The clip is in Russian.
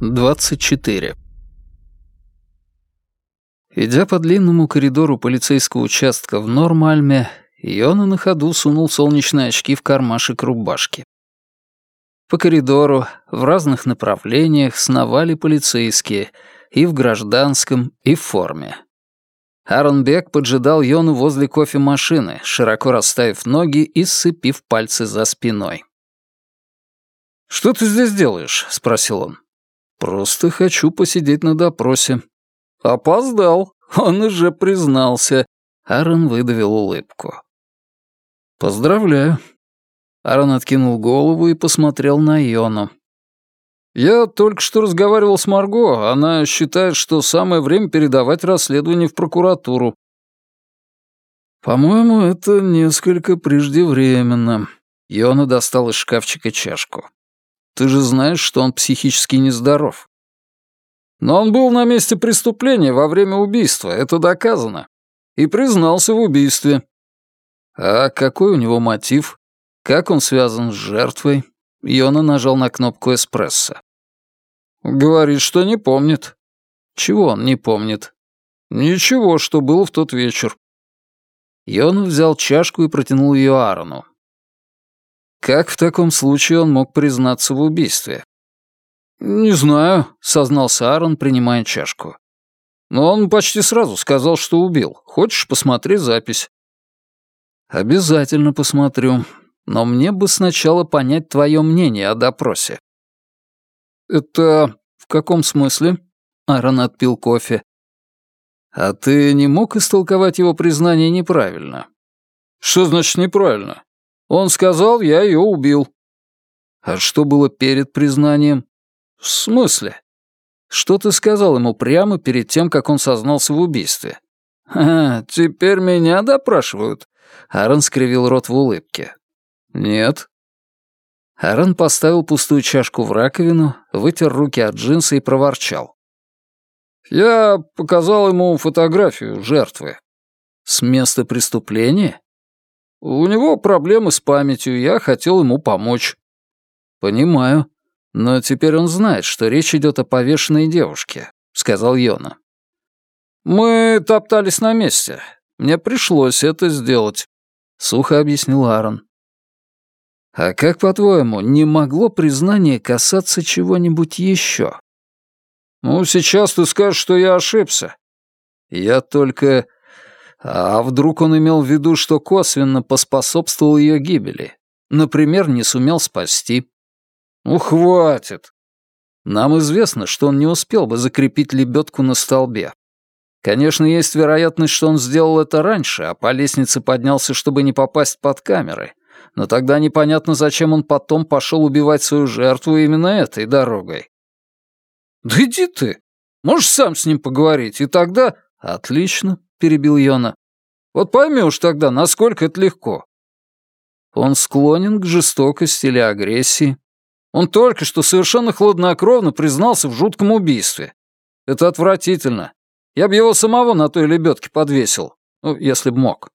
24. Идя по длинному коридору полицейского участка в Нормальме, Йона на ходу сунул солнечные очки в кармашек рубашки. По коридору в разных направлениях сновали полицейские и в гражданском, и в форме. Аарон Бек поджидал Йону возле кофемашины, широко расставив ноги и сцепив пальцы за спиной. «Что ты здесь делаешь?» — спросил он. «Просто хочу посидеть на допросе». «Опоздал. Он уже признался». Аарон выдавил улыбку. «Поздравляю». Аарон откинул голову и посмотрел на Йону. «Я только что разговаривал с Марго. Она считает, что самое время передавать расследование в прокуратуру». «По-моему, это несколько преждевременно». Йона достал из шкафчика чашку. Ты же знаешь, что он психически нездоров. Но он был на месте преступления во время убийства, это доказано. И признался в убийстве. А какой у него мотив? Как он связан с жертвой? Йона нажал на кнопку эспрессо. Говорит, что не помнит. Чего он не помнит? Ничего, что было в тот вечер. Йона взял чашку и протянул ее Аарону. Как в таком случае он мог признаться в убийстве? «Не знаю», — сознался Аарон, принимая чашку. «Но он почти сразу сказал, что убил. Хочешь, посмотри запись?» «Обязательно посмотрю. Но мне бы сначала понять твое мнение о допросе». «Это в каком смысле?» — Аарон отпил кофе. «А ты не мог истолковать его признание неправильно?» «Что значит неправильно? Он сказал, я ее убил. А что было перед признанием? В смысле? Что ты сказал ему прямо перед тем, как он сознался в убийстве? А, теперь меня допрашивают. Аарон скривил рот в улыбке. Нет. Аарон поставил пустую чашку в раковину, вытер руки от джинса и проворчал. Я показал ему фотографию жертвы. С места преступления? У него проблемы с памятью, я хотел ему помочь». «Понимаю. Но теперь он знает, что речь идет о повешенной девушке», — сказал Йона. «Мы топтались на месте. Мне пришлось это сделать», — сухо объяснил Аарон. «А как, по-твоему, не могло признание касаться чего-нибудь еще?» «Ну, сейчас ты скажешь, что я ошибся». «Я только а вдруг он имел в виду, что косвенно поспособствовал ее гибели? Например, не сумел спасти? Ну, хватит. Нам известно, что он не успел бы закрепить лебедку на столбе. Конечно, есть вероятность, что он сделал это раньше, а по лестнице поднялся, чтобы не попасть под камеры. Но тогда непонятно, зачем он потом пошел убивать свою жертву именно этой дорогой. «Да иди ты! Можешь сам с ним поговорить, и тогда...» «Отлично. — перебил Йона. «Вот поймешь тогда, насколько это легко». Он склонен к жестокости или агрессии. Он только что совершенно хладнокровно признался в жутком убийстве. Это отвратительно. Я бы его самого на той лебедке подвесил, ну, если б мог.